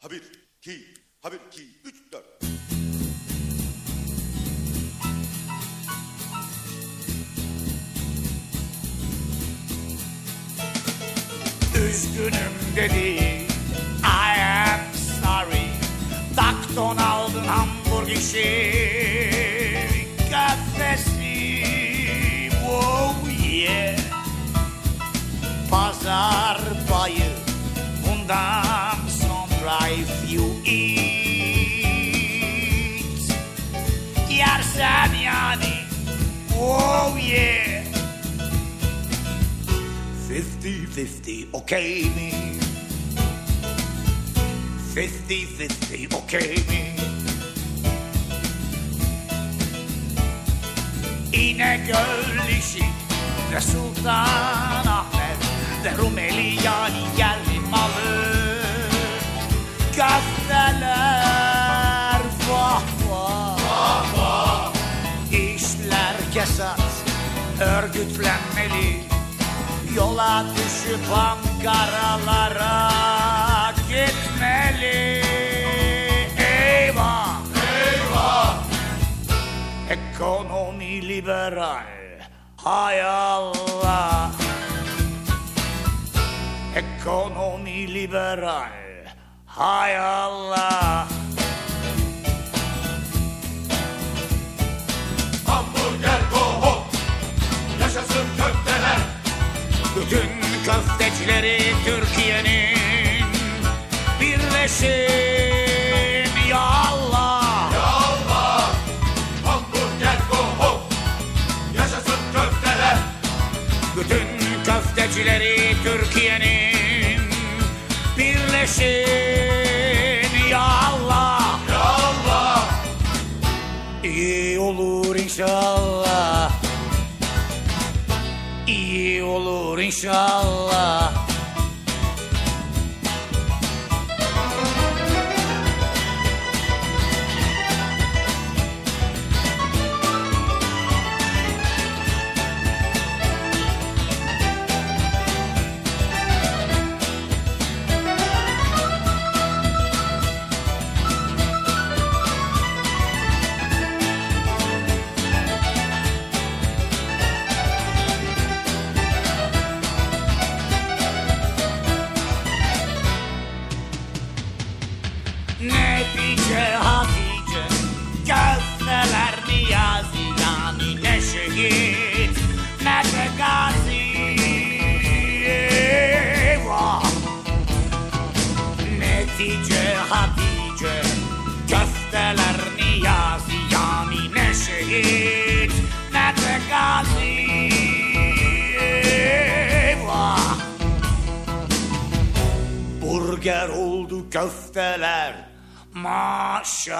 Ha bir, iki, ha bir, iki, üç, dört. Üzgünüm dedi I am sorry McDonald'ın hamburg işi Köftesi Oh yeah Pazar payı Bundan life you eat. Yarsamiani, oh yeah. 50-50, okay me. 50-50, okay me. İnegöl işi the Ahmet ve the yani örgütlenmeli. Yola düşüp Ankaralara gitmeli. Eyvah! Eyvah! Ekonomi liberal. Hay Allah! Ekonomi liberal. Hay Allah! Köftecileri Türkiye'nin birleşin ya Allah. Ya Allah, hamburger go hop, yaşasın köfteler. Bütün köftecileri Türkiye'nin birleşin İyi olur inşallah. Netice Hatice Köfteler Niyazi Yani ne şehit Ne de gazi? Eyvah! Netice Hatice Köfteler Niyazi Yani ne şehit Burger oldu köfteler maşallah.